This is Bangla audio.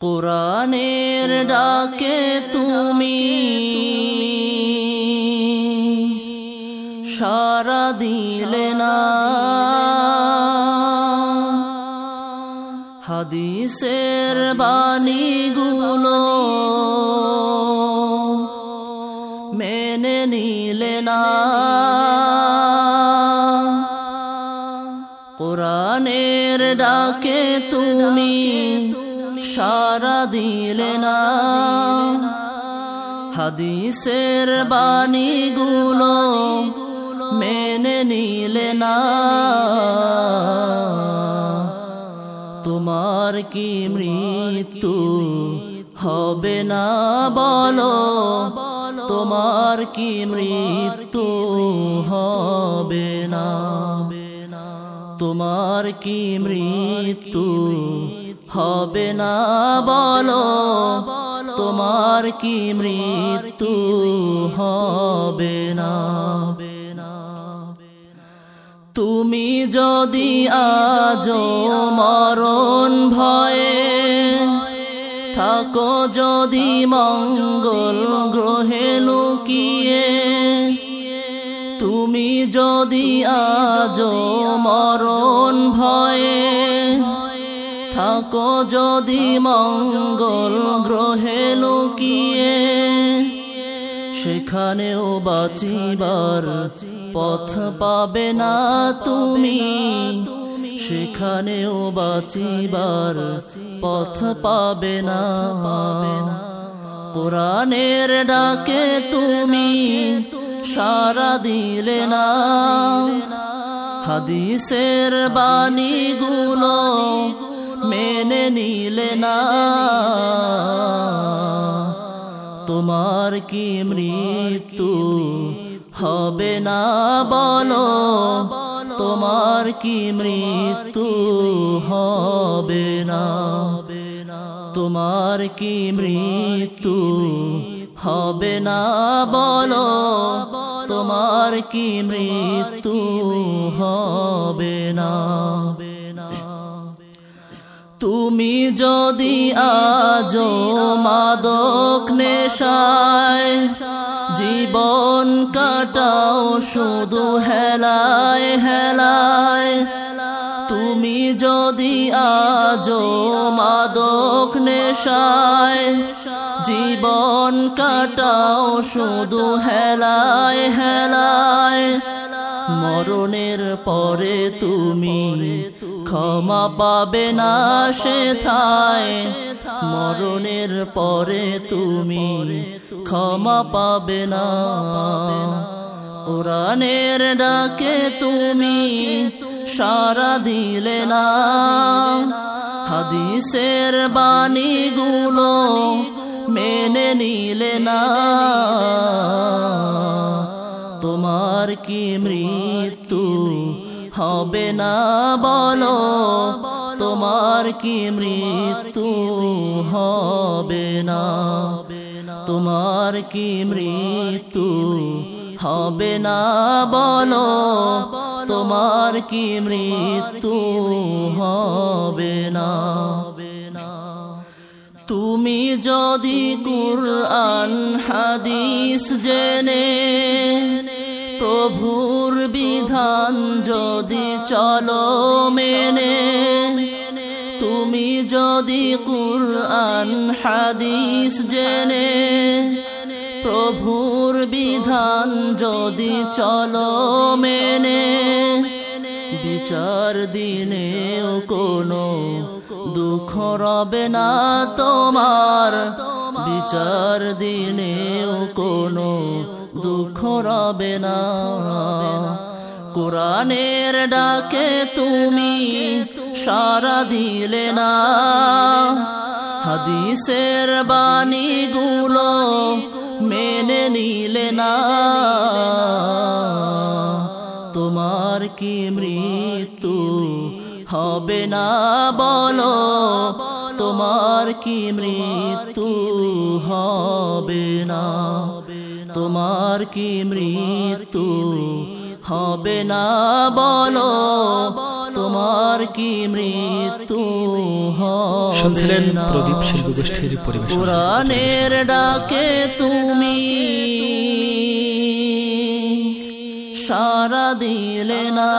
কোরআনের ডাকে তুমি। সারা দিলে না। হাদিসের বাণীগুলো মেনে নিলে না। কোরআনের ডাকে তুমি। সারা দিলে না। হাদিসের বাণীগুলো মেনে নিলে না। তোমার কি মৃত্যু হবে না বলো? তোমার কি মৃত্যু হবে না? তোমার কি মৃত্যু হবে না বলো, তোমার কি মৃত্যু হবে না? তুমি যদি আজ মরণ ভয়ে থাকো যদি মঙ্গল গ্রহে লুকিয়ে, তুমি যদি আজ মরণ যদি মঙ্গল গ্রহে লুকিয়ে, সেখানেও বাঁচিবার পথ পাবে না তুমি। সেখানেও বাঁচিবার পথ পাবে না। কোরআনের ডাকে তুমি সারা দিলে না। হাদিসের বাণীগুলো মেনে নিলে না। তোমার কি মৃত্যু হবে না বলো? তোমার কি মৃত্যু হবে না? তোমার কি মৃত্যু হবে না বলো? তোমার কি মৃত্যু হবে না? তুমি যদি আজ মাদক নেশায় জীবন কাটাও শুধু হেলায় হেলায়, তুমি যদি আজ মাদক নেশায় জীবন কাটাও শুধু হেলায় হেলায় মরণের পরে তুমি ক্ষমা পাবে না সে থায় মরণের পরে তুমি ক্ষমা পাবে না। কোরআনের ডাকে তুমি সারা দিলে না। হাদিসের বাণীগুলো মেনে নিলে না। তোমার কি মৃত্যু হবে না বলো? তোমার কি মৃত্যু হবে না? তোমার কি মৃত্যু হবে না বলো? তোমার কি মৃত্যু হবে না? তুমি যদি কুরআন, হাদিস জেনে প্রভুর বিধান যদি চলো মেনে, তুমি যদি কুরআন, হাদিস জেনে, প্রভুর বিধান যদি চলো মেনে, বিচার দিনেও কোনো দুঃখ রবে না তোমার, বিচার দিনেও কোনো দুঃখ রবে না। কোরআনের ডাকে তুমি সারা দিলে না। হাদিসের বাণীগুলো মেনে নিলে না। তোমার কি মৃত্যু হবে না বলো? তোমার কি মৃত্যু হবে না? তোমার কি মৃত্যু হবে না বলো? তোমার কি মৃত্যু শুনছিলেন না? প্রদীপ শিল্প গোষ্ঠীর পরিবেশনা কোরআনের ডাকে তুমি সারা দিলে না।